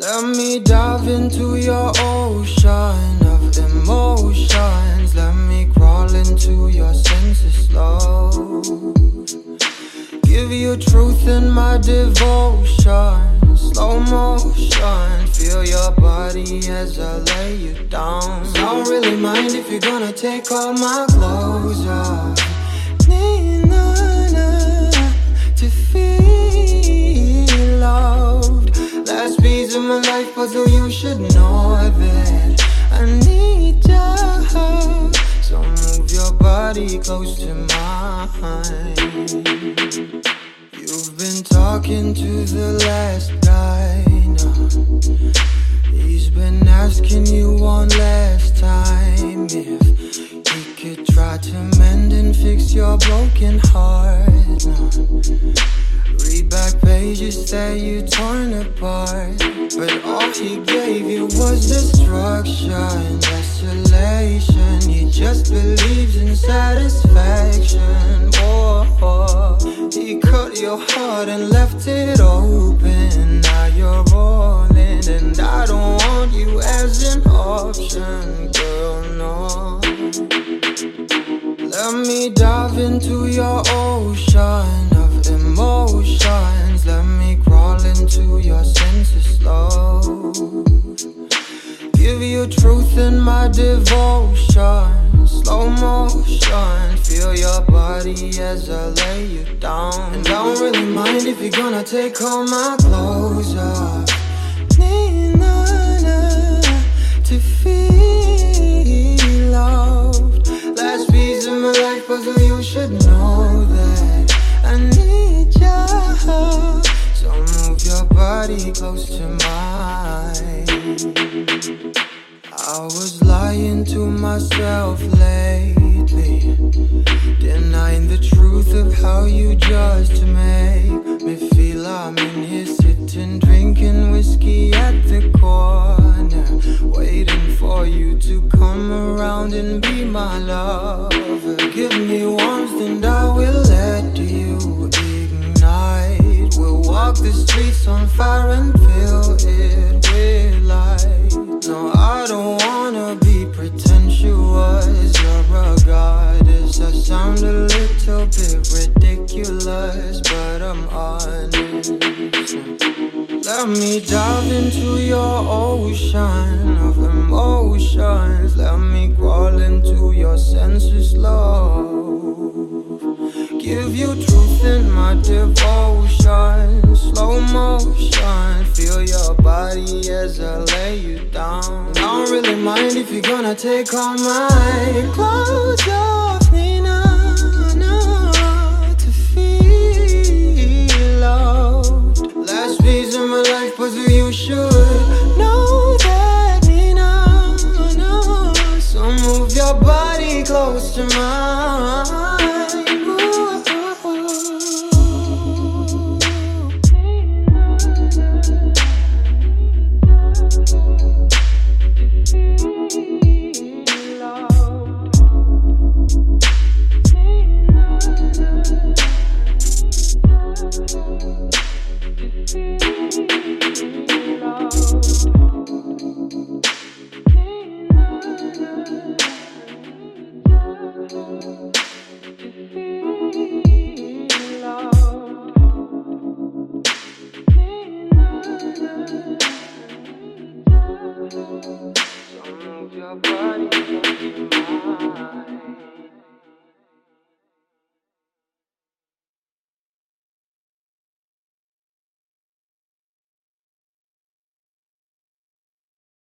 Let me dive into your ocean of emotions. Let me crawl into your senses slow. Give you truth in my devotion. Slow motion. Feel your body as I lay you down. Don't really mind if you're gonna take all my clothes off. My life puzzle, you should know that I need you. So move your body close to mine. You've been talking to the last guy now. He's been asking you one last time if he could try to mend and fix your broken heart. Now. Read back pages that you torn apart. But all he gave you was destruction, desolation. He just believes in satisfaction. Oh, he cut your heart and left it open. Now you're rolling, and I don't want you as an option, girl. No. Let me dive into your ocean of emotions. Into your senses slow. Give you truth in my devotion. Slow motion. Feel your body as I lay you down. And I don't really mind if you're gonna take all my clothes off. Close to mine. I was lying to myself lately, denying the truth of how you just make me feel. I'm in here sitting, drinking whiskey at the corner, waiting for you to come around and be my lover. Give me warmth and I will let you ignite. We'll walk the streets on fire and sound a little bit ridiculous, but I'm honest. Let me dive into your ocean of emotions. Let me crawl into your senses, love. Give you truth in my devotion. Slow motion. Feel your body as I lay you down. Don't really mind if you're gonna take all my clothes off close to mine. So